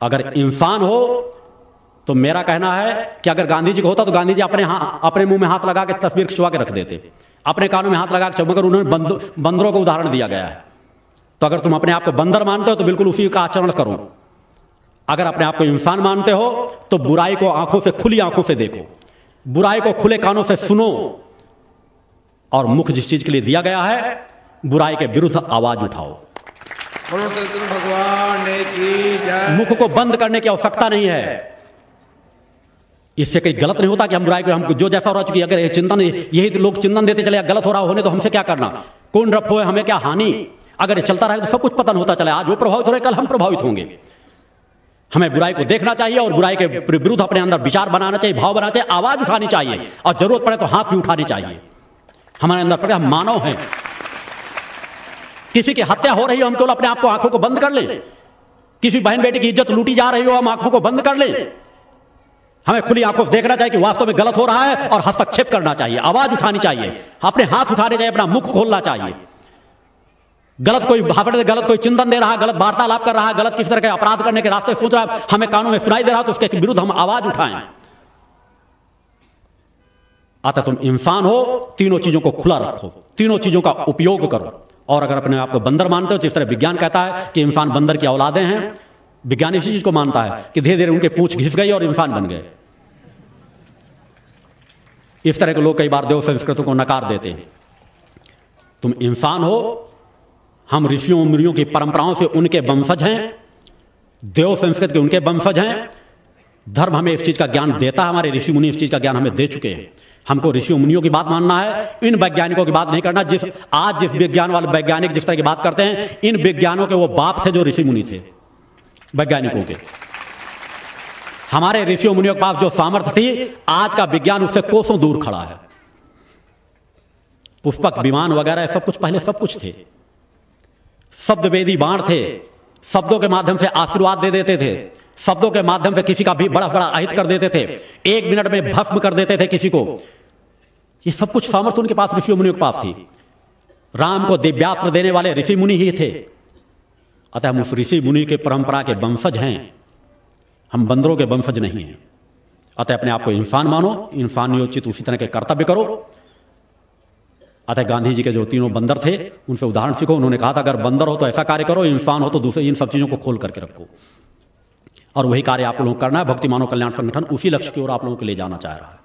अगर इंसान हो तो मेरा कहना है कि अगर गांधी जी को होता तो गांधी जी अपने अपने मुँह में हाथ लगा के तस्वीर खिंचवा के रख देते। अपने कानों में हाथ लगा के मगर उन्होंने बंद, बंदरों को उदाहरण दिया गया है। तो अगर तुम अपने आप को बंदर मानते हो तो बिल्कुल उसी का आचरण करो। अगर अपने आप को इंसान मानते हो तो बुराई को आँखों से खुली आँखों से देखो। बुराई को खुले कानों से सुनो। और मुख जिस चीज़ के लिए दिया गया है बुराई के विरुद्ध आवाज़ उठाओ। भगवान की मुख को बंद करने की आवश्यकता नहीं है। इससे कहीं गलत नहीं होता कि हम बुराई को, हम जो जैसा हो रहा चुकी अगर चिंतन, यही तो लोग चिंतन देते चले, गलत हो रहा होने तो हमसे क्या करना? कौन रफ हो, हमें क्या हानि? अगर चलता रहे तो सब कुछ पतन होता चले, आज वो प्रभावित हो रहे, कल हम प्रभावित होंगे। हमें बुराई को देखना चाहिए और बुराई के विरुद्ध अपने अंदर विचार बनाना चाहिए, भाव बनाना चाहिए, आवाज़ उठानी चाहिए और ज़रूरत पड़े तो हाथ भी उठानी चाहिए। हमारे अंदर पड़े हम मानव हैं। किसी की हत्या हो रही हो हम केवल अपने आप को आँखों को बंद कर ले। किसी बहन बेटी की इज़्ज़त लूटी जा रही हो, हम आँखों को बंद कर ले। हमें खुली आँखों से देखना चाहिए कि वास्तव में गलत हो रहा है और हस्तक्षेप करना चाहिए, आवाज़ उठानी चाहिए, अपने हाथ उठाने चाहिए, अपना मुख खोलना चाहिए। गलत कोई भाषण गलत कोई चिंतन दे रहा, गलत वार्तालाप कर रहा, गलत किस तरह के अपराध करने के रास्ते सोच रहा है, हमें कानून में सुनाई दे रहा तो उसके विरुद्ध हम आवाज़ उठाएँ। अतः तुम इंसान हो, तीनों चीज़ों को खुला रखो, तीनों चीज़ों का उपयोग करो। और अगर अपने आप को बंदर मानते हो, जिस तरह विज्ञान कहता है कि इंसान बंदर की औलादे हैं, विज्ञान इसी चीज़ को मानता है कि धीरे धीरे उनके पूछ घिस गई और इंसान बन गए। इस तरह के लोग कई बार देव संस्कृतों को नकार देते हैं। तुम इंसान हो, हम ऋषियों, मुनियों की परंपराओं से उनके वंशज हैं, देव संस्कृत के उनके वंशज हैं, धर्म हमें इस चीज़ का ज्ञान देता है, हमारे ऋषि मुनि इस चीज़ का ज्ञान हमें दे चुके हैं। हमको ऋषि मुनियों की बात मानना है, इन वैज्ञानिकों की बात नहीं करना। जिस, आज जिस विज्ञान वाले वैज्ञानिक जिस तरह की बात करते हैं, इन विज्ञानों के वो बाप थे जो ऋषि मुनि थे, वैज्ञानिकों के। हमारे ऋषि मुनियों के पास जो सामर्थ्य थी, आज का विज्ञान उससे कोसों दूर खड़ा है। पुष्पक, विमान वगैरह, सब कुछ पहले सब कुछ थे। शब्द वेदी बाण थे, शब्दों के माध्यम से आशीर्वाद दे देते थे। शब्दों के माध्यम से किसी का भी बड़ा बड़ा अहित कर देते थे। एक मिनट में भस्म कर देते थे किसी को। ये सब कुछ सामर्थ्य उनके पास, ऋषि मुनियों के पास थी। राम को दिव्यास्त्र देने वाले ऋषि मुनि ही थे। अतः हम उस ऋषि मुनि के परंपरा के वंशज हैं। हम बंदरों के वंशज नहीं हैं। अतः अपने आप को इंसान मानो इंसान योचित उसी तरह के कर्तव्य करो। अतः गांधी जी के जो तीनों बंदर थे, उनसे उदाहरण सीखो। उन्होंने कहा था, अगर बंदर हो तो ऐसा कार्य करो, इंसान हो तो दूसरे इन सब चीज़ों को खोल करके रखो। और वही कार्य आप लोगों को करना है, भक्ति मानव कल्याण संगठन उसी लक्ष्य की ओर आप लोगों को ले जाना चाह रहा है।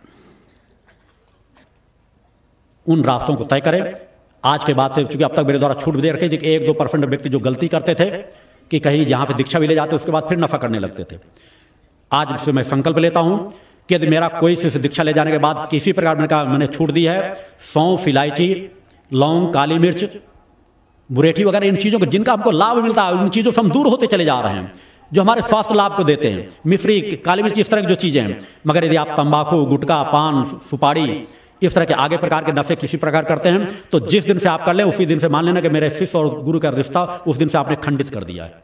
उन रास्तों को तय करें। आज के बाद से, चूँकि अब तक मेरे द्वारा छूट भी दे रखे थे एक दो परसेंट व्यक्ति जो गलती करते थे कि कहीं जहाँ पे दीक्षा भी ले जाते, उसके बाद फिर नफा करने लगते थे। आज से मैं संकल्प लेता हूँ कि यदि मेरा कोई से दीक्षा ले जाने के बाद किसी प्रकार मैंने कहा, मैंने छूट दी है, सौंफ, इलायची, लौंग, काली मिर्च, बुरेठी वगैरह इन चीज़ों को, जिनका हमको लाभ मिलता है, उन चीज़ों से हम दूर होते चले जा रहे हैं। जो हमारे स्वास्थ्य लाभ को देते हैं। मिफ्री काली मिर्च, इस तरह की जो चीज़ें हैं। मगर यदि आप तंबाकू गुटका पान, सुपारी, इस तरह के आगे प्रकार के नशे किसी प्रकार करते हैं तो जिस दिन से आप कर ले, उसी दिन से मान लेना कि मेरे शिष्य और गुरु का रिश्ता उस दिन से आपने खंडित कर दिया है।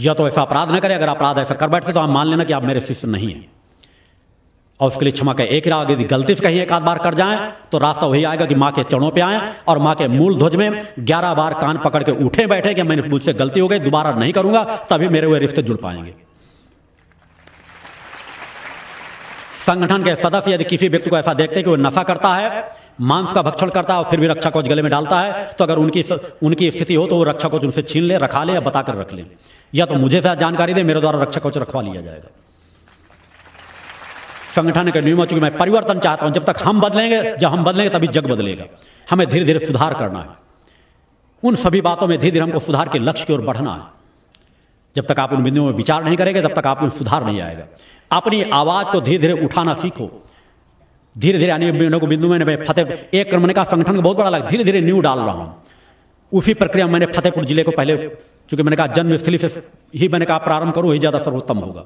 या तो ऐसा अपराध न करें। अगर अपराध ऐसा कर बैठते तो आप मान लेना कि आप मेरे शिष्य नहीं हैं। और उसके लिए क्षमा का एक राग यदि गलती से कहीं एक आध बार कर जाए तो रास्ता वही आएगा कि माँ के चरणों पे आए और माँ के मूल ध्वज में ग्यारह बार कान पकड़ के उठे बैठे कि मैंने मुझसे गलती हो गई, दोबारा नहीं करूँगा, तभी मेरे हुए रिश्ते जुड़ पाएँगे। संगठन के सदस्य यदि किसी व्यक्ति को ऐसा देखते हैं कि वो नशा करता है, मांस का भक्षण करता है और फिर भी रक्षा कोच गले में डालता है तो अगर उनकी उनकी स्थिति हो तो वो रक्षा कोच उनसे छीन ले, रखा ले या बताकर रख ले। या तो मुझे जानकारी दे, मेरे द्वारा रक्षा कोच रखवा लिया जाएगा। संगठन के नियमों चूँकि मैं परिवर्तन चाहता हूँ, जब तक हम बदलेंगे, जब हम बदलेंगे, तभी जग बदलेगा। हमें धीरे धीरे सुधार करना है। उन सभी बातों में धीरे धीरे हमको सुधार के लक्ष्य की ओर बढ़ना है। जब तक आप उन बिंदुओं में विचार नहीं करेंगे, तब तक आप में सुधार नहीं आएगा। अपनी आवाज़ को धीरे धीरे उठाना सीखो। धीरे धीरे आने को बिंदु में फतेह एक क्रम कहा, संगठन को बहुत बड़ा लगा धीरे धीरे न्यू डाल रहा हूँ। उसी प्रक्रिया मैंने फतेहपुर ज़िले को पहले, चूँकि मैंने कहा जन्मस्थली से ही मैंने कहा, प्रारंभ करो ही ज़्यादा सर्वोत्तम होगा।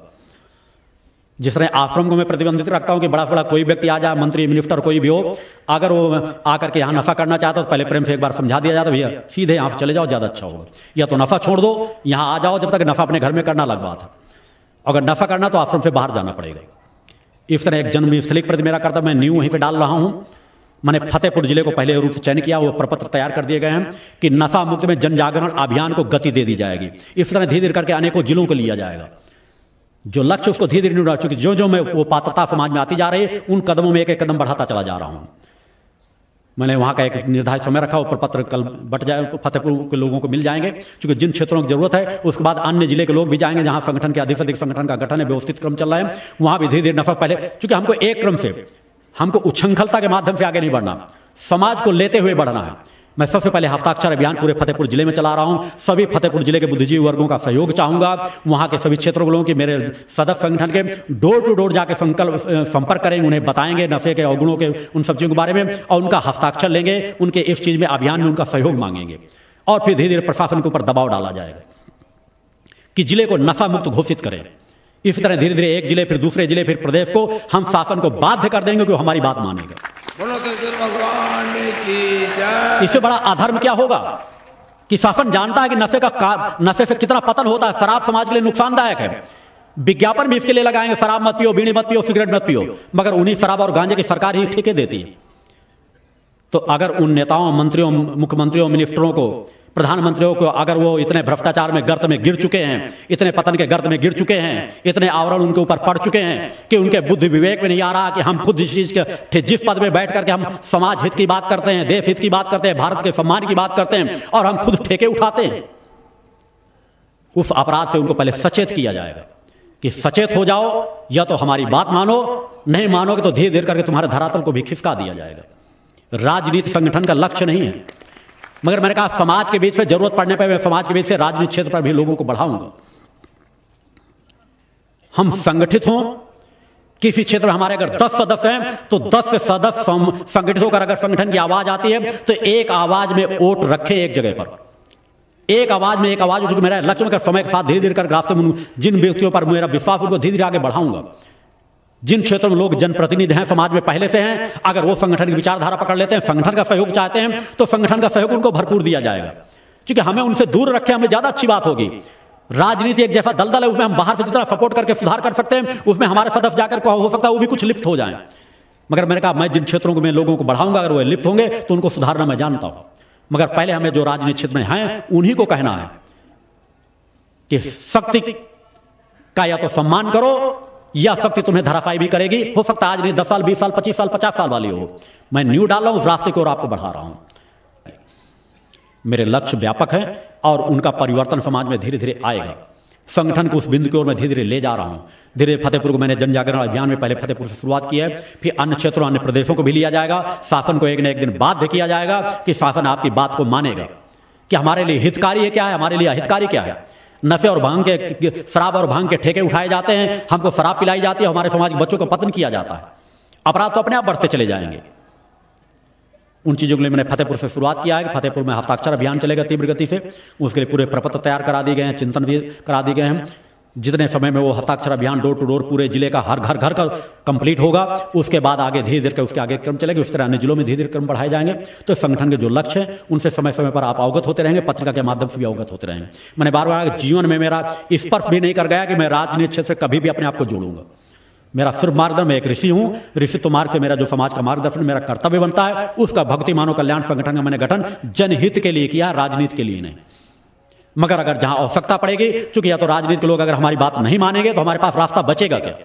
जिस तरह आश्रम को मैं प्रतिबंधित रखता हूँ कि बड़ा बड़ा कोई व्यक्ति आ जाए, मंत्री, मिनिस्टर, कोई भी हो, अगर वो आकर के यहाँ नफा करना चाहता तो पहले प्रेम से एक बार समझा दिया जाता भैया, सीधे यहाँ चले जाओ, ज़्यादा अच्छा होगा। या तो नफा छोड़ दो, यहाँ आ जाओ, जब तक नफा अपने घर में करना लग बात है। अगर नफा करना तो आश्रम से बाहर जाना पड़ेगा। इस तरह एक जन्म स्थली प्रति मेरा करता मैं न्यू वहीं पर डाल रहा हूँ। मैंने फतेहपुर ज़िले को पहले रूप से चयन किया, वो प्रपत्र तैयार कर दिए गए हैं कि नशा मुक्त में जन जागरण अभियान को गति दे दी जाएगी। इस तरह धीरे धीरे करके अनेकों जिलों को लिया जाएगा। जो लक्ष्य उसको धीरे धीरे चूँकि जो जो मैं, वो पात्रता समाज में आती जा रही है, उन कदमों में एक एक कदम बढ़ाता चला जा रहा हूँ। मैंने वहाँ का एक निर्धारित समय रखा, ऊपर पत्र कल बट जाए, फतेहपुर के लोगों को मिल जाएँगे, क्योंकि जिन क्षेत्रों की ज़रूरत है, उसके बाद अन्य ज़िले के लोग भी जाएँगे, जहाँ संगठन के अधिक से अधिक संगठन का गठन है, व्यवस्थित क्रम चल रहा है, वहाँ भी धीरे धीरे नफा पहले चूँकि हमको एक क्रम से, हमको उच्छृंखलता के माध्यम से आगे नहीं बढ़ना, समाज को लेते हुए बढ़ना है। मैं सबसे पहले हफ्ताक्षर अभियान पूरे फतेहपुर ज़िले में चला रहा हूँ। सभी फतेहपुर ज़िले के बुद्धिजीवी वर्गों का सहयोग चाहूँगा। वहाँ के सभी क्षेत्रों लोगों की मेरे सदस्य संगठन के डोर टू डोर जाके संकल्प संपर्क करेंगे उन्हें बताएँगे, नशे के अवगुणों के उन सब्जियों के बारे में और उनका हस्ताक्षर लेंगे। उनके इस चीज़ में अभियान में उनका सहयोग मांगेंगे। और फिर धीरे धीरे प्रशासन के ऊपर दबाव डाला जाएगा कि ज़िले को नशा मुक्त घोषित करें। इसी तरह धीरे धीरे एक ज़िले फिर दूसरे ज़िले फिर प्रदेश को हम शासन को बाध्य कर देंगे कि हमारी बात मानेगा। इससे बड़ा अधर्म क्या होगा? कि शासन जानता है कि नशे का नशे से कितना पतन होता है शराब समाज के लिए नुकसानदायक है। विज्ञापन भी इसके लिए लगाएँगे शराब मत पियो बीड़ी मत पियो सिगरेट मत पियो। मगर उन्हीं शराब और गांजे की सरकार ही ठेके देती है। तो अगर उन नेताओं मंत्रियों मुख्यमंत्रियों मिनिस्टरों को प्रधानमंत्रियों को, अगर वो इतने भ्रष्टाचार में, गर्त में गिर चुके हैं, इतने पतन के गर्त में गिर चुके हैं, इतने आवरण उनके ऊपर पड़ चुके हैं, कि उनके बुद्धि विवेक में नहीं आ रहा कि हम खुद इस चीज़ के जिस पद में बैठ करके हम समाज हित की बात करते हैं, देश हित की बात करते हैं, भारत के सम्मान की बात करते हैं, और हम खुद ठेके उठाते हैं, उस अपराध से उनको पहले सचेत किया जाएगा, कि सचेत हो जाओ, या तो हमारी बात मानो, नहीं मानोगे तो धीरे धीरे करके तुम्हारे धरातल को भी खिसका दिया जाएगा। राजनीति संगठन का लक्ष्य नहीं है। मगर मैंने कहा, समाज के बीच में ज़रूरत पड़ने पर मैं समाज के बीच से राजनीतिक क्षेत्र पर भी लोगों को बढ़ाऊँगा। हम संगठित हों, किसी क्षेत्र में हमारे अगर दस सदस्य हैं तो दस सदस्य संगठित होकर अगर संगठन की आवाज़ आती है तो एक आवाज़ में वोट रखे एक जगह पर। एक आवाज़ में एक आवाज़ उसको मेरा लक्ष्य में समय के साथ धीरे धीरे कर रास्ते में जिन व्यक्तियों पर मेरा विश्वास उनको धीरे धीरे आगे बढ़ाऊँगा। जिन क्षेत्रों में लोग जनप्रतिनिधि हैं, समाज में पहले से हैं, अगर वो संगठन की विचारधारा पकड़ लेते हैं, संगठन का सहयोग चाहते हैं तो संगठन का सहयोग उनको भरपूर दिया जाएगा। क्योंकि हमें उनसे दूर रखे हमें ज़्यादा अच्छी बात होगी। राजनीति एक जैसा दलदल है, उसमें हम बाहर से जितना सपोर्ट करके सुधार कर सकते हैं, उसमें हमारे सदस्य जाकर हो सकता है वो भी कुछ लिप्त हो जाए। मगर मैंने कहा, मैं जिन क्षेत्रों को मैं लोगों को बढ़ाऊँगा, अगर वो लिप्त होंगे तो उनको सुधारना मैं जानता हूँ। मगर पहले हमें जो राजनीतिक क्षेत्र में हैं, उन्हीं को कहना है कि शक्ति का या तो सम्मान करो यह शक्ति तुम्हें धराशाई भी करेगी, हो सकता आज नहीं, दस साल, बीस साल, पच्चीस साल, पचास साल वाली हो। मैं न्यू डाल रहा हूँ, उस रास्ते की ओर आपको बढ़ा रहा हूँ। मेरे लक्ष्य व्यापक है और उनका परिवर्तन समाज में धीरे धीरे आएगा। संगठन को उस बिंदु की ओर मैं धीरे धीरे ले जा रहा हूँ। धीरे फतेहपुर को मैंने जन जागरण अभियान में पहले फतेहपुर से शुरुआत की है, फिर अन्य क्षेत्रों, अन्य प्रदेशों को भी लिया जाएगा। शासन को एक न एक दिन बाध्य किया जाएगा कि शासन आपकी बात को मानेगा। कि हमारे लिए हितकारी है क्या है? हमारे लिए अहितकारी क्या है? नशे और भाँग के शराब और भाँग के ठेके उठाए जाते हैं, हमको शराब पिलाई जाती है, हमारे समाज के बच्चों को पतन किया जाता है। अपराध तो अपने आप बढ़ते चले जाएँगे। उन चीज़ों के लिए मैंने फतेहपुर से शुरुआत किया है फतेहपुर में हस्ताक्षर अभियान चलेगा तीव्र गति से। उसके लिए पूरे प्रपत्र तैयार करा दिए गए हैं, चिंतन भी करा दिए गए हैं। जितने समय में वो हस्ताक्षर अभियान डोर टू डोर पूरे ज़िले का हर घर घर का कंप्लीट होगा, उसके बाद आगे धीरे धीरे उसके आगे क्रम चलेगा, उस तरह अन्य जिलों में धीरे धीरे क्रम बढ़ाए जाएँगे। तो संगठन के जो लक्ष्य है, उनसे समय समय पर आप अवगत होते रहेंगे, पत्रिका के माध्यम से भी अवगत होते रहेंगे। मैंने बार बार जीवन में मेरा स्पर्श भी नहीं कर गया कि मैं राजनीतिक क्षेत्र कभी भी अपने आप को जोड़ूँगा। मेरा सिर्फ़ मार्गदर्शन, मैं एक ऋषि हूँ। ऋषि तो मार्ग से मेरा जो समाज का मार्गदर्शन, मेरा कर्तव्य बनता है, उसका भक्ति मानव कल्याण संगठन का मैंने गठन जनहित के लिए किया, राजनीति के लिए नहीं। मगर अगर जहाँ आवश्यकता पड़ेगी, चूँकि या तो राजनीति के लोग अगर हमारी बात नहीं मानेंगे तो हमारे पास रास्ता बचेगा क्या?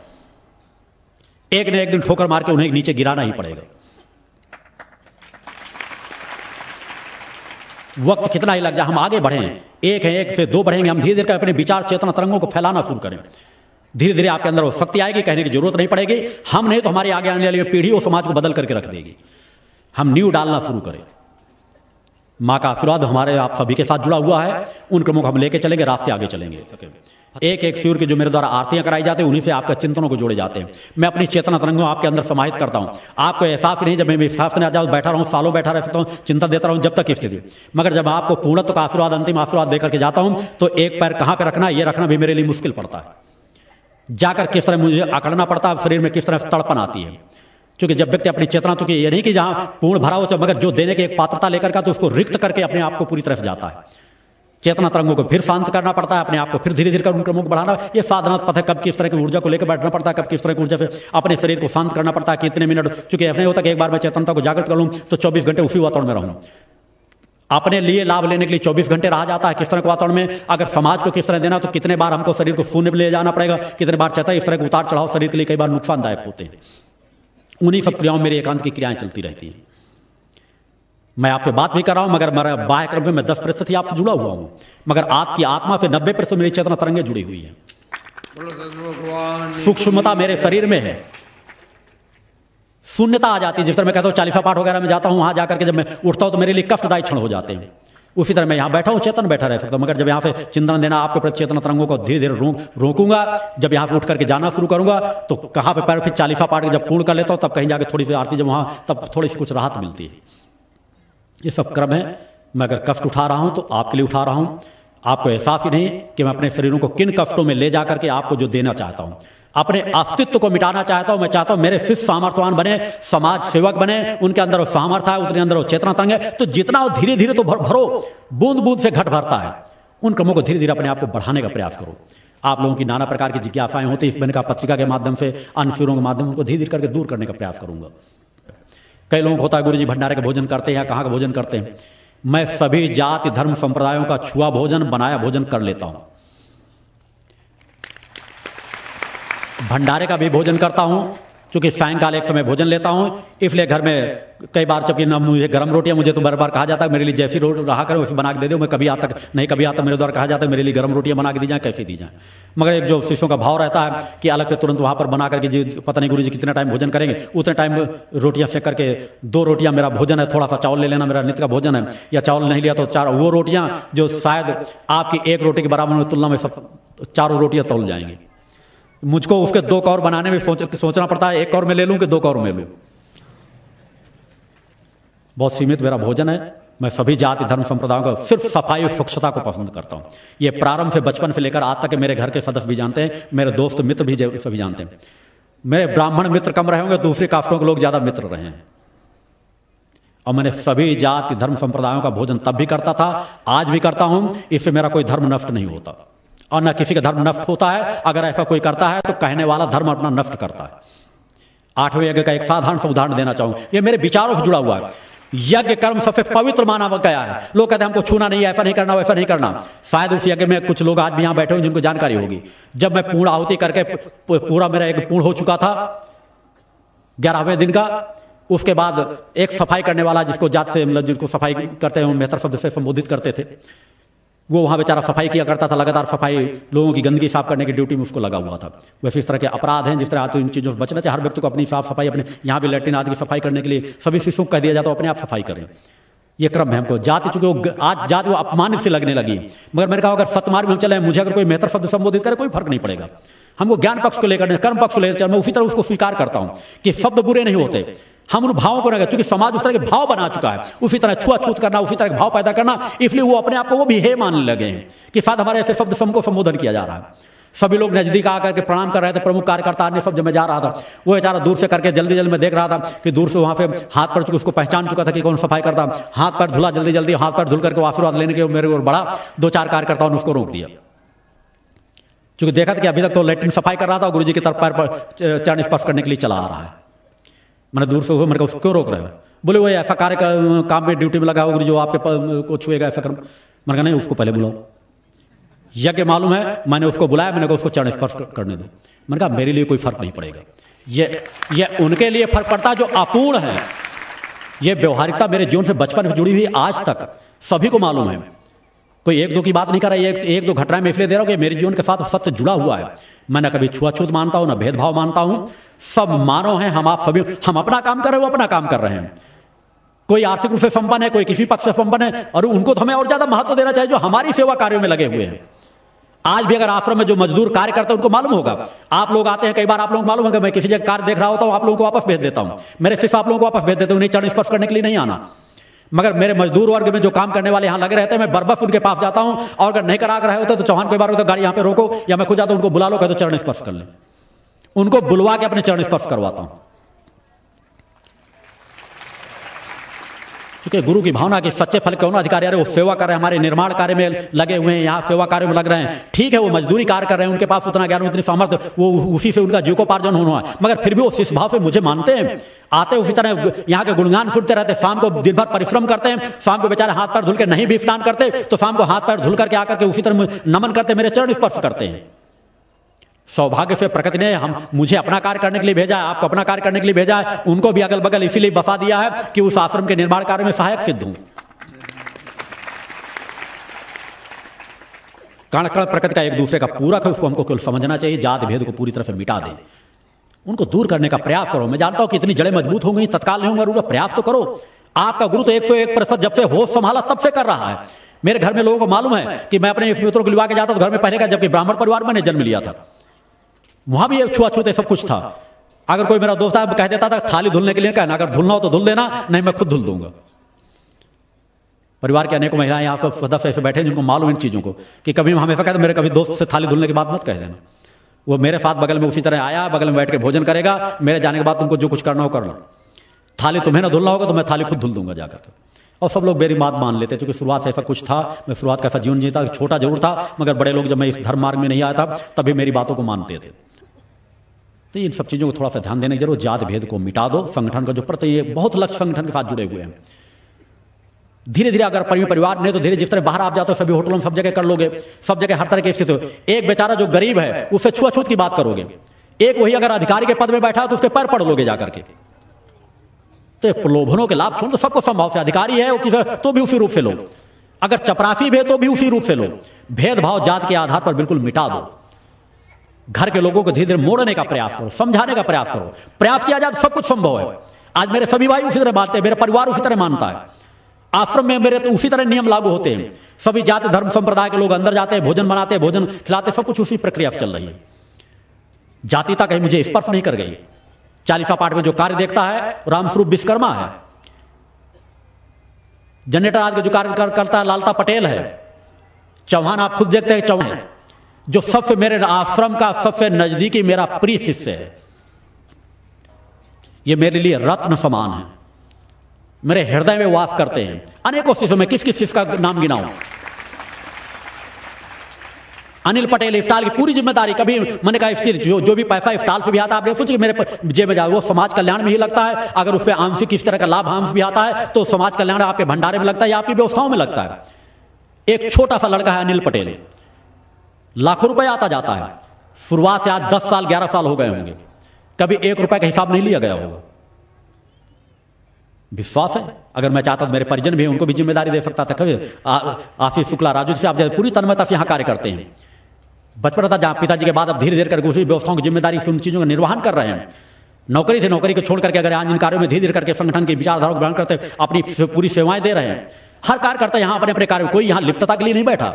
एक ने एक दिन ठोकर मार के उन्हें नीचे गिराना ही पड़ेगा। वक्त कितना ही लग जाए, हम आगे बढ़े। एक है एक से दो बढ़ेंगे। हम धीरे धीरे अपने विचार चेतना तरंगों को फैलाना शुरू करें। धीरे धीरे आपके अंदर वो शक्ति आएगी, कहने की ज़रूरत नहीं पड़ेगी। हम नहीं तो हमारी आगे आने वाली पीढ़ी वो समाज को बदल करके रख देगी। हम न्यू डालना शुरू करें। माँ का आशीर्वाद हमारे आप सभी के साथ जुड़ा हुआ है। उन क्रमों को हम लेके चलेंगे, रास्ते आगे चलेंगे। एक एक सूर्य के जो मेरे द्वारा आरतियाँ कराई जाती है, उन्हीं से आपके चिंतनों को जोड़े जाते हैं। मैं अपनी चेतना तरंगों आपके अंदर समाहित करता हूँ। आपको एहसास नहीं जब मैं विश्वास नहीं आ जाऊँ, बैठा रहूँ, सालों बैठा रह सकता हूँ, चिंता देता रहूँ जब तक स्थिति मगर जब आपको पूर्णत्व का आशीर्वाद अंतिम आशीर्वाद देकर के जाता हूँ तो एक पैर कहाँ पर रखना यह रखना भी मेरे लिए मुश्किल पड़ता है। जाकर किस तरह मुझे अकड़ना पड़ता है, शरीर में किस तरह तड़पन आती है। क्योंकि जब व्यक्ति अपनी चेतना चूँकि ये नहीं कि जहाँ पूर्ण भरा हो तो मगर जो देने की एक पात्रता लेकर का तो उसको रिक्त करके अपने आप को पूरी तरफ़ जाता है। चेतना तरंगों को फिर शांत करना पड़ता है, अपने आप को फिर धीरे धीरे उन क्रमों बढ़ाना। ये साधना पथ है, कब किस तरह की ऊर्जा को लेकर बैठना पड़ता है, कब किस तरह की ऊर्जा से अपने शरीर को शांत करना पड़ता है कितने मिनट, चूँकि ऐसा नहीं होता कि एक बार मैं चेतनता को जागृत कर लूँ तो चौबीस घंटे उसी वातावरण में रहूँ। अपने लिए लाभ लेने के लिए 24 घंटे रहा जाता है, किस तरह के वातावरण में? अगर समाज को किस तरह देना तो कितने बार हमको शरीर को शून्य ले जाना पड़ेगा, कितने बार चाहता है इस तरह के उतार चढ़ाव शरीर के लिए कई बार नुकसानदायक होते हैं। उन्हीं सब क्रियाओं मेरी एकांत की क्रियाएँ चलती रहती हैं। मैं आपसे बात भी कर रहा हूँ, मगर मेरा बाह्य क्रम में मैं दस प्रतिशत ही आपसे जुड़ा हुआ हूँ। मगर आपकी आत्मा से नब्बे प्रतिशत मेरी चेतना तरंगे जुड़ी हुई है। सूक्ष्मता मेरे शरीर में है। शून्यता आ जाती है, जिस तरह मैं कहता हूँ, चालीसा पाठ वगैरह में जाता हूँ, वहाँ जाकर के जब मैं उठता हूँ तो मेरे लिए कष्टदायी क्षण हो जाते हैं। उसी तरह मैं यहाँ बैठा हूँ, चेतन बैठा रह सकता हूँ। मगर जब यहाँ पे चिंतन देना आपके प्रति चेतन तरंगों को धीरे धीरे रोक, रोकूँगा, जब यहाँ पे उठ करके जाना शुरू करूँगा तो कहाँ पे पैर फिर चालीसा पाठ जब पूर्ण कर लेता हूँ, तब कहीं जाकर थोड़ी सी आरती जब वहाँ, तब थोड़ी सी कुछ राहत मिलती है। ये सब क्रम है। मैं अगर कष्ट उठा रहा हूँ तो आपके लिए उठा रहा हूँ। आपको एहसास ही नहीं कि मैं अपने शरीरों को किन कष्टों में ले जाकर के आपको जो देना चाहता हूँ। अपने अस्तित्व को मिटाना चाहता हूँ, मैं चाहता हूँ मेरे शिष्य सामर्थ्यवान बने, समाज सेवक बने, उनके अंदर वो सामर्थ्य है उनके अंदर वो चेतना तंग। है तो जितना वो धीरे धीरे तो भरो बूंद बूंद से घट भरता है, उन क्रमों को धीरे धीरे अपने आप को बढ़ाने का प्रयास करो। आप लोगों की नाना प्रकार की जिज्ञासाएँ होती इस मैंने कहा पत्रिका के माध्यम से, अन्य शिविरों के माध्यम उनको धीरे धीरे करके दूर करने का प्रयास करूँगा। कई लोगों को होता है गुरु जी भंडारे का भोजन करते हैं या कहाँ का भोजन करते हैं। मैं सभी जाति, धर्म, संप्रदायों का छुआ भोजन, बनाया भोजन कर लेता हूँ। भंडारे का भी भोजन करता हूँ क्योंकि सायंकाल एक समय भोजन लेता हूँ, इसलिए घर में कई बार जबकि ना मुझे गर्म रोटियाँ मुझे तो बार बार कहा जाता है, मेरे लिए जैसी रोटी रहा करो वैसे बना के दे दो, मैं कभी आता नहीं, कभी आता मेरे द्वारा कहा जाता है, मेरे लिए गर्म रोटियाँ बना के दी जाए, कैसी दी जाए? मगर एक जो शिष्यों का भाव रहता है कि अलग से तुरंत वहाँ पर बना करके जी, पता नहीं गुरु जी कितना टाइम भोजन करेंगे, उतने टाइम रोटियाँ फेंक करके दो रोटियाँ मेरा भोजन है, थोड़ा सा चावल ले लेना मेरा नित्य का भोजन है, या चावल नहीं लिया तो चार, वो रोटियाँ जो शायद आपकी एक रोटी के बराबर में तुलना में सब, चारों रोटियाँ तोल जाएँगी। मुझको उसके दो कौर बनाने में सोच, सोचना पड़ता है एक कौर में ले लूँ कि दो कौर में लूँ? बहुत सीमित मेरा भोजन है मैं सभी जाति धर्म संप्रदायों का सिर्फ़ सफ़ाई और स्वच्छता को पसंद करता हूँ। ये प्रारंभ से बचपन से लेकर आज तक मेरे घर के सदस्य भी जानते हैं मेरे दोस्त मित्र भी सभी जानते हैं। मेरे ब्राह्मण मित्र कम रहे होंगे दूसरे कास्टों के लोग ज़्यादा मित्र रहे हैं। और मैंने सभी जाति धर्म संप्रदायों का भोजन तब भी करता था आज भी करता हूँ इससे मेरा कोई धर्म नष्ट नहीं होता। और न किसी का धर्म नष्ट होता है। अगर ऐसा कोई करता है तो कहने वाला धर्म अपना नष्ट करता है। आठवें यज्ञ का एक साधारण सा उदाहरण देना चाहूँगा ये मेरे विचारों से जुड़ा हुआ है। यज्ञ कर्म सबसे पवित्र माना गया है। लोग कहते हैं, हमको छूना नहीं ऐसा नहीं करना, वैसा नहीं करना। शायद उस यज्ञ में कुछ लोग आज भी यहाँ बैठे हुए जिनको जानकारी होगी। जब मैं पूर्ण आहुति करके पूरा मेरा एक पूर्ण हो चुका था, ग्यारहवें दिन का, उसके बाद एक सफ़ाई करने वाला जिसको जात से मतलब जिसको सफ़ाई करते हैं मेहतर शब्द से संबोधित करते थे। वो वहाँ बेचारा सफ़ाई किया करता था, लगातार सफ़ाई लोगों की गंदगी साफ़ करने की ड्यूटी में उसको लगा हुआ था। वैसे इस तरह के अपराध हैं जिस तरह आते इन चीज़ों से बचना चाहिए। हर व्यक्ति को अपनी साफ़ सफ़ाई, अपने यहाँ भी लेटरिन आदि की सफ़ाई करने के लिए सभी शिशुओं को कह दिया जाता है अपने आप सफ़ाई करें। ये क्रम है हमको। जाति चूँकि आज जाति वो अपमानित से लगने लगी। मगर मैंने कहा, अगर सतमार्ग में हम चले, मुझे अगर कोई मेहतर शब्द संबोधित करे, कोई फ़र्क नहीं पड़ेगा। हमको ज्ञान पक्ष को लेकर, कर्म पक्ष को लेकर मैं उसी तरह उसको स्वीकार करता हूँ कि शब्द बुरे नहीं होते। हम उन भावों को नहीं क्योंकि समाज उस तरह के भाव बना चुका है, उसी तरह छुआछूत करना, उसी तरह के भाव पैदा करना, इसलिए वो अपने आप को वो भी हे मानने लगे हैं कि शायद हमारे ऐसे शब्द सबको संबोधन किया जा रहा है। सभी लोग नज़दीक आकर के प्रणाम कर रहे थे, प्रमुख कार्यकर्ता अन्य सब जब मैं जा रहा था। वो बेचारा दूर से करके जल्दी जल्दी में देख रहा था कि दूर से वहाँ पे हाथ पर चुके, उसको पहचान चुका था कि कौन सफ़ाई करता। हाथ पर धुला जल्दी जल्दी, हाथ पर धुल करके आशीर्वाद लेने के मेरे और बड़ा दो चार कार्यकर्ताओं ने उसको रोक दिया। क्योंकि देखा था कि अभी तक तो लेटरिन सफ़ाई कर रहा था गुरु जी की तरफ़ पैर पर चरण स्पर्श करने के लिए चला आ रहा है। मैंने दूर से मैंने उसको क्यों रोक रहे हो? बोले, वो ऐसा कार्य का काम में ड्यूटी में लगा होगा जो आपके को छुएगा ऐसा कर्म। मैंने कहा, नहीं, उसको पहले बुलाओ। यज्ञ मालूम है, मैंने उसको बुलाया, मैंने कहा, उसको चरण स्पर्श करने दो। मैंने कहा, मेरे लिए कोई फ़र्क नहीं पड़ेगा। ये ये उनके लिए फ़र्क पड़ता जो अपूर्ण है। ये व्यवहारिकता मेरे जीवन से बचपन से जुड़ी हुई, आज तक सभी को मालूम है। कोई एक दो की बात नहीं कर रहा है एक, एक दो घटनाएँ मैं इसलिए दे रहा हूँ कि मेरे जीवन के साथ सत्य जुड़ा हुआ है। मैं ना कभी छुआछूत मानता हूँ ना भेदभाव मानता हूँ। सब मानो हैं हम आप सभी हम अपना काम कर रहे हैं वो अपना काम कर रहे हैं। कोई आर्थिक रूप से संपन्न है कोई किसी पक्ष से संपन्न है और उनको तो हमें और ज़्यादा महत्व देना चाहिए जो हमारी सेवा कार्यों में लगे हुए हैं। आज भी अगर आश्रम में जो मजदूर कार्य करते हैं उनको मालूम होगा। आप लोग आते हैं कई बार आप लोग मालूम होगा मैं किसी जगह कार्य देख रहा होता हूँ आप लोगों को वापस भेज देता हूँ। मेरे सिर्फ़ आप लोगों को वापस भेज देता हूँ उन्हें चरण स्पर्श करने के लिए नहीं आना। मगर मेरे मजदूर वर्ग में जो काम करने वाले यहाँ लगे रहते हैं, मैं बर्बफ उनके पास जाता हूँ, और अगर नहीं करा रहे होते तो चौहान कोई बार होता गाड़ी यहाँ पे रोको, या मैं खुद जाता हूँ, उनको बुला लो कहते चरण स्पर्श कर ले। उनको बुलवा के अपने चरण स्पर्श करवाता हूँ। क्योंकि गुरु की भावना के सच्चे फल कौन अधिकारी, अरे वो सेवा कर रहे हमारे निर्माण कार्य में लगे हुए हैं, यहाँ सेवा कार्य में लग रहे हैं। ठीक है, वो मजदूरी कार्य कर रहे हैं, उनके पास उतना ज्ञान, उतनी सामर्थ्य, वो उसी से उनका जीवकोपार्जन होना है। मगर फिर भी वो शिष्य भाव से मुझे मानते हैं। आते उसी तरह यहाँ के गुणगान सुनते रहते, शाम को दिन भर परिश्रम करते हैं, शाम को बेचारे हाथ पैर धुल के नहीं भी स्नान करते तो शाम को हाथ पैर धुल करके आकर के उसी तरह नमन करते, मेरे चरण स्पर्श करते हैं। सौभाग्य से प्रकृति ने हम, मुझे अपना कार्य करने के लिए भेजा है, आपको अपना कार्य करने के लिए भेजा है, उनको भी अगल बगल इसीलिए बसा दिया है कि उस आश्रम के निर्माण कार्य में सहायक सिद्ध हूँ। कण कण प्रकृति का एक दूसरे का पूरक है, उसको हमको केवल समझना चाहिए, जात भेद को पूरी तरह से मिटा दें। उनको दूर करने का प्रयास करो। मैं जानता हूँ कि इतनी जड़ें मज़बूत हो गई तत्काल नहीं होंगे प्रयास तो करो। आपका गुरु तो एक सौ एक प्रतिशत जब से होश संभाला, तब से कर रहा है। मेरे घर में लोगों को मालूम है कि मैं अपने मित्रों को लिवा के जाता तो घर में पहले का जबकि ब्राह्मण परिवार मैंने जन्म लिया था। वहाँ भी छुआछूत सब कुछ था। अगर कोई मेरा दोस्त कह देता था, थाली धुलने के लिए कहना अगर धुलना हो तो धुल देना, नहीं मैं खुद धुल दूँगा। परिवार के अनेकों महिलाएँ यहाँ पर सदस्य ऐसे बैठे जिनको मालूम इन चीज़ों को, कि कभी हमेशा कहते मेरे कभी दोस्त से थाली धुलने की बात मत कह देना। वो मेरे साथ बगल में उसी तरह आया, बगल में बैठ के भोजन करेगा, मेरे जाने के बाद तुमको जो कुछ करना हो कर लो। थाली तुम्हें ना धुलना होगा तो मैं थाली खुद धुल दूँगा जाकर और सब लोग मेरी बात मान लेते क्योंकि शुरुआत ऐसा कुछ था, मैं शुरुआत का ऐसा जीवन जीता छोटा ज़रूर था, मगर बड़े लोग जब मैं इस धर्म मार्ग में नहीं आया था, तभी मेरी बातों को मानते थे। तो इन सब चीज़ों को थोड़ा सा ध्यान देने की ज़रूरत, जात भेद को मिटा दो। संगठन का जो प्रति बहुत लक्ष्य संगठन के साथ जुड़े हुए हैं। धीरे धीरे अगर परिवार परिवार नहीं तो धीरे जिस तरह बाहर आप जाते हो, सभी होटलों में सब जगह कर लोगे, सब जगह हर तरह की स्थिति एक बेचारा जो गरीब है, उससे छुआछूत की बात करोगे। एक वही अगर अधिकारी के पद में बैठा तो उसके पैर पड़ लोगे जाकर के। तो प्रलोभनों के लाभ छोड़ तो सबको संभव से अधिकारी है तो भी उसी रूप से लो। अगर चपरासी भी है तो भी उसी रूप से लो। भेदभाव जात के आधार पर बिल्कुल मिटा दो। घर के लोगों को धीरे धीरे मोड़ने का प्रयास करो, समझाने का प्रयास करो। प्रयास किया जाए तो सब कुछ संभव है। आज मेरे सभी भाई उसी तरह मानते हैं मेरा परिवार उसी तरह मानता है। आश्रम में मेरे तो उसी तरह नियम लागू होते हैं। सभी जाति, धर्म, संप्रदाय के लोग अंदर जाते हैं, भोजन बनाते हैं, भोजन खिलाते सब कुछ उसी प्रक्रिया से चल रही है। जातिता कहीं मुझे स्पर्श नहीं कर गई। चालीसा पाठ में जो कार्य देखता है, रामस्वरूप विश्वकर्मा है। जनरेटर आज का जो कार्य करता है, लालता पटेल है। चौहान आप खुद देखते हैं, चौहान। जो सबसे मेरे आश्रम का सबसे नजदीकी मेरा प्रिय शिष्य है। ये मेरे लिए रत्न समान है। मेरे हृदय में वास करते हैं। अनेकों शिष्यों में किस किस शिष्य का नाम गिनाऊं? अनिल पटेल इफ्ताल की पूरी ज़िम्मेदारी, कभी मैंने कहा स्थिर जो जो भी पैसा इफ्ताल से भी आता है आपने सोचिए मेरे जेब में जाए वो समाज कल्याण में ही लगता है। अगर उससे आंशिक किस तरह का लाभ अंश भी आता है तो समाज कल्याण आपके भंडारे में लगता है या आपकी व्यवस्थाओं में लगता है। एक छोटा सा लड़का है अनिल पटेल। लाखों रुपए आता जाता है। शुरुआत से आज दस साल, ग्यारह साल हो गए होंगे। कभी एक रुपए का हिसाब नहीं लिया गया होगा। विश्वास है? अगर मैं चाहता तो मेरे परिजन भी उनको भी ज़िम्मेदारी दे सकता था। कभी आशीष शुक्ला, राजू से आप पूरी तन्मयता से यहाँ कार्य करते हैं। बचपन था जहाँ पिताजी के बाद अब धीरे धीरे करके उसी व्यवस्थाओं की ज़िम्मेदारी उन चीज़ों का निर्वहन कर रहे हैं। नौकरी थे नौकरी को छोड़ करके अगर आज इन कार्यों में धीरे धीरे करके संगठन की विचारधारा ग्रहण करते, अपनी पूरी सेवाएँ दे रहे हैं। हर कार्य करता यहाँ अपने अपने कार्य कोई यहाँ लिप्तता के लिए नहीं बैठा।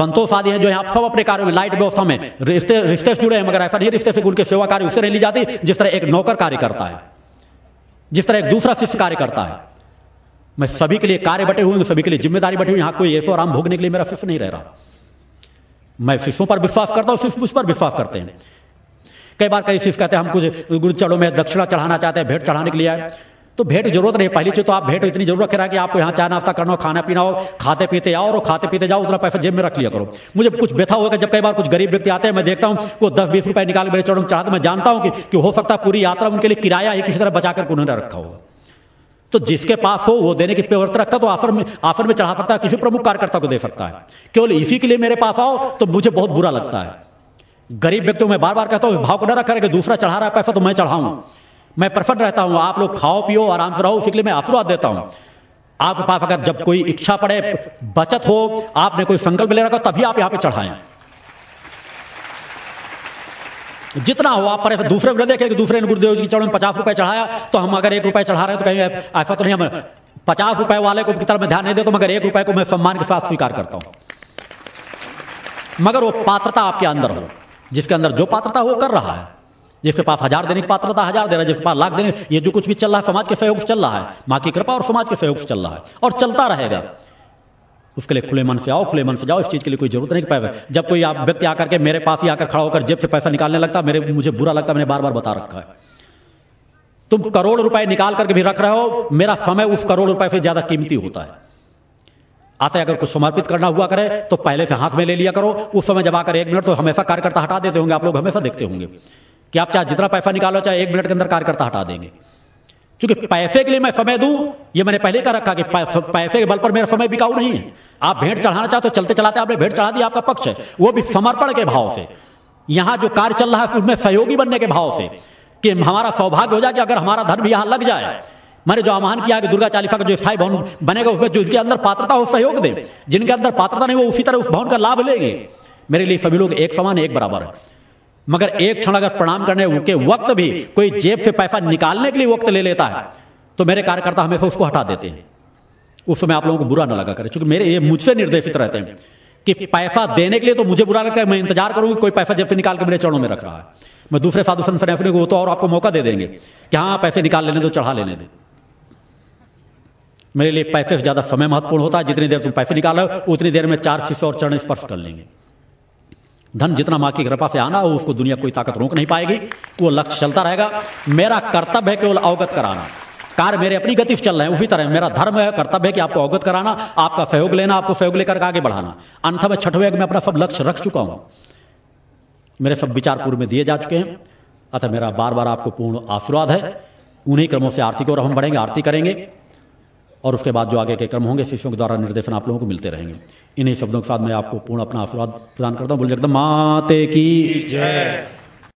संतोष आदि है जो यहाँ सब अपने कार्यों में लाइट व्यवस्था में रिश्ते रिश्ते से जुड़े हैं, मगर ऐसा नहीं रिश्ते से उनके सेवा कार्य उससे नहीं ली जाती, जिस तरह एक नौकर कार्य करता है, जिस तरह एक दूसरा शिष्य कार्य करता है। मैं सभी के लिए कार्य बटे हुए सभी के लिए ज़िम्मेदारी बटे हुई यहाँ कोई ऐसो आराम भोगने के लिए मेरा शिष्य नहीं रह रहा। मैं शिष्यों पर विश्वास करता हूँ, शिष्य उस पर विश्वास करते हैं। कई बार कई शिष्य कहते हैं, हम कुछ गुरु चढ़ो में दक्षिणा चढ़ाना चाहते हैं, भेंट चढ़ाने के लिए आए। तो भेंट की ज़रूरत नहीं पहली चीज़ तो आप भेंट इतनी ज़रूरत करा कि आपको यहाँ चाय नाश्ता करना हो खाना पीना हो खाते पीते आओ और खाते पीते जाओ उतना पैसा जेब में रख लिया करो। मुझे कुछ बेथा होगा जब कई बार कुछ गरीब व्यक्ति आते हैं मैं देखता हूँ वो दस बीस रुपए निकाल मेरे चढ़ो चढ़ाते मैं जानता हूँ कि, हो सकता है पूरी यात्रा उनके लिए किराया ही किसी तरह बचाकर उन्होंने रखा होगा। तो जिसके पास हो वो देने की प्रवृत्ति रखता तो ऑफ़र में ऑफ़र में चढ़ा सकता है किसी प्रमुख कार्यकर्ता को दे सकता है। केवल इसी के लिए मेरे पास आओ तो मुझे बहुत बुरा लगता है। गरीब व्यक्तियों में बार बार कहता हूँ भाव को न रखा कि दूसरा चढ़ा रहा है पैसा तो मैं चढ़ाऊं। मैं प्रसन्न रहता हूँ, आप लोग खाओ, पियो, आराम से रहो, उसी के लिए मैं आशीर्वाद देता हूँ। आपके पास अगर जब कोई इच्छा पड़े, बचत हो, आपने कोई संकल्प ले रखा, तभी आप यहाँ पे चढ़ाएँ। जितना हो, आप पर दूसरे को देखे कि दूसरे ने गुरुदेव जी की चढ़ो पचास रुपए चढ़ाया तो हम अगर एक रुपए चढ़ा रहे हैं तो कहीं ऐसा तो नहीं, हम पचास रुपए वाले को तरफ़ ध्यान नहीं दे तो मगर एक रुपए को मैं सम्मान के साथ स्वीकार करता हूँ। मगर वो पात्रता आपके अंदर हो, जिसके अंदर जो पात्रता वो कर रहा है। जिसके पास हज़ार देने की पात्रता, हज़ार दे रहा है जिसके पास लाख देने, ये जो कुछ भी चल रहा है, समाज के सहयोग से चल रहा है, माँ की कृपा और समाज के सहयोग से चल रहा है, और चलता रहेगा। उसके लिए खुले मन से आओ, खुले मन से जाओ, इस चीज़ के लिए कोई ज़रूरत नहीं पाए जब कोई आप व्यक्ति आकर के मेरे पास ही आकर खड़ा होकर जेब से पैसा निकालने लगता, मेरे मुझे बुरा लगता, मैंने बार बार बता रखा है। तुम करोड़ रुपए निकाल करके भी रख रहे हो, मेरा समय उस करोड़ रुपए से ज़्यादा कीमती होता है। आता अगर कुछ समर्पित करना हुआ करे तो पहले से हाथ में ले लिया करो। उस समय जब आकर एक मिनट तो हमेशा कार्यकर्ता हटा देते होंगे, आप लोग हमेशा देखते होंगे। कि आप चाहे जितना पैसा निकालो, चाहे एक मिनट के अंदर कार्यकर्ता हटा देंगे। क्योंकि पैसे के लिए मैं समय दूँ, ये मैंने पहले का रखा कि पैसे के बल पर मेरा समय बिकाऊ नहीं है। आप भेंट चढ़ाना चाहते तो चलते चलाते आपने भेंट चढ़ा दी, आपका पक्ष है। वो भी समर्पण के भाव से। यहाँ जो कार्य चल रहा है, उसमें सहयोगी बनने के भाव से कि हमारा सौभाग्य हो जाए कि अगर हमारा धर्म यहाँ लग जाए। मैंने जो आह्वान किया कि दुर्गा चालीसा का जो स्थायी भवन बनेगा, उसमें जो अंदर पात्रता हो, सहयोग दे। जिनके अंदर पात्रता नहीं, वो उसी तरह उस भवन का लाभ लेंगे। मेरे लिए सभी लोग एक समान, एक बराबर है। मगर एक क्षण अगर प्रणाम करने के वक्त भी कोई जेब से पैसा निकालने के लिए वक्त ले लेता है तो मेरे कार्यकर्ता हमेशा उसको हटा देते हैं। उस समय आप लोगों को बुरा ना लगा करे क्योंकि मेरे ये मुझसे निर्देशित रहते हैं कि पैसा देने के लिए तो मुझे बुरा लगता है मैं इंतज़ार करूँगी कोई पैसा जब से निकाल के मेरे चरणों में रख रहा है। मैं दूसरे साधु संत को वो तो और आपको मौका दे देंगे कि हाँ पैसे निकाल लेने दो चढ़ा लेने दे। मेरे लिए पैसे से ज़्यादा समय महत्वपूर्ण होता है जितनी देर तुम पैसे निकाल रहे हो उतनी देर में चार शिष्य और चरण स्पर्श कर लेंगे। धन जितना माँ की कृपा से आना हो, उसको दुनिया कोई ताकत रोक नहीं पाएगी। वो लक्ष्य चलता रहेगा। मेरा कर्तव्य है केवल अवगत कराना। कार्य मेरे अपनी गति से चल रहे हैं, उसी तरह मेरा धर्म है, कर्तव्य है कि आपको अवगत कराना, आपका सहयोग लेना, आपको सहयोग लेकर आगे बढ़ाना। अंत में छठवें में अपना सब लक्ष्य रख चुका हूँ। मेरे सब विचार पूर्व में दिए जा चुके हैं। अतः मेरा बार बार आपको पूर्ण आशीर्वाद है। उन्हीं क्रमों से आरती को और हम बढ़ेंगे, आरती करेंगे। और उसके बाद जो आगे के क्रम होंगे, शिष्यों के द्वारा निर्देशन आप लोगों को मिलते रहेंगे। इन्हीं शब्दों के साथ मैं आपको पूर्ण अपना आशीर्वाद प्रदान करता हूँ। बोल जगदम माते की जय।